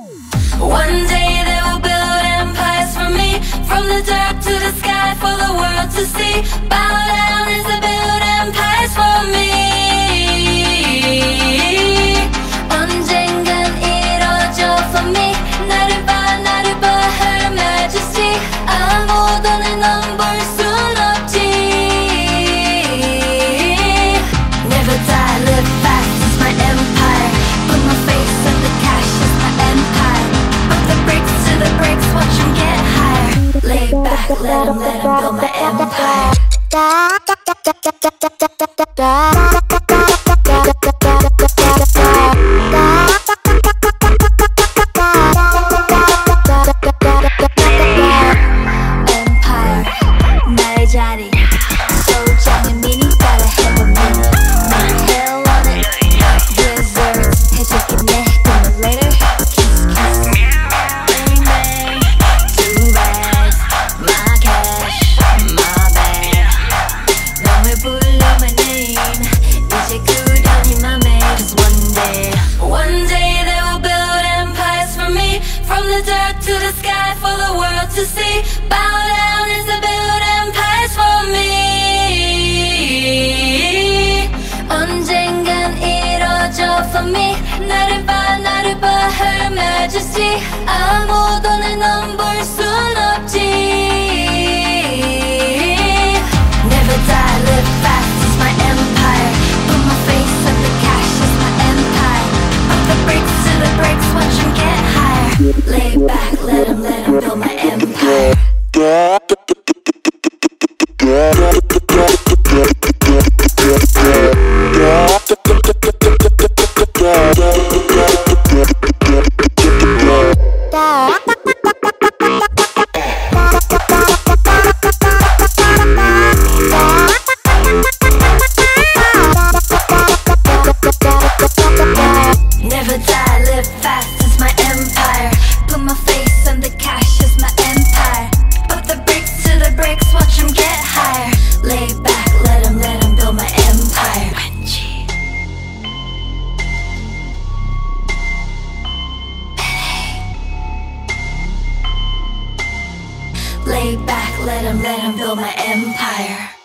One day they will build empires for me, from the dirt to the sky for the world to see. Bow down as they build empires for me. 언젠간 for me. 나를 봐, 나를 봐, Her Majesty. Let 'em, let 'em build my. Empire, for the world to see. Bow down as they build empires for me. 언젠간 이뤄져 for me. 나를 봐, 나를 봐, Her Majesty. 아무도 내넌볼순 없지. Never die, live fast is my empire. Put my face on the cash is my empire. Put the bricks to the bricks, watch 'em get higher. Lay back, let 'em, Let 'em, let 'em build my empire.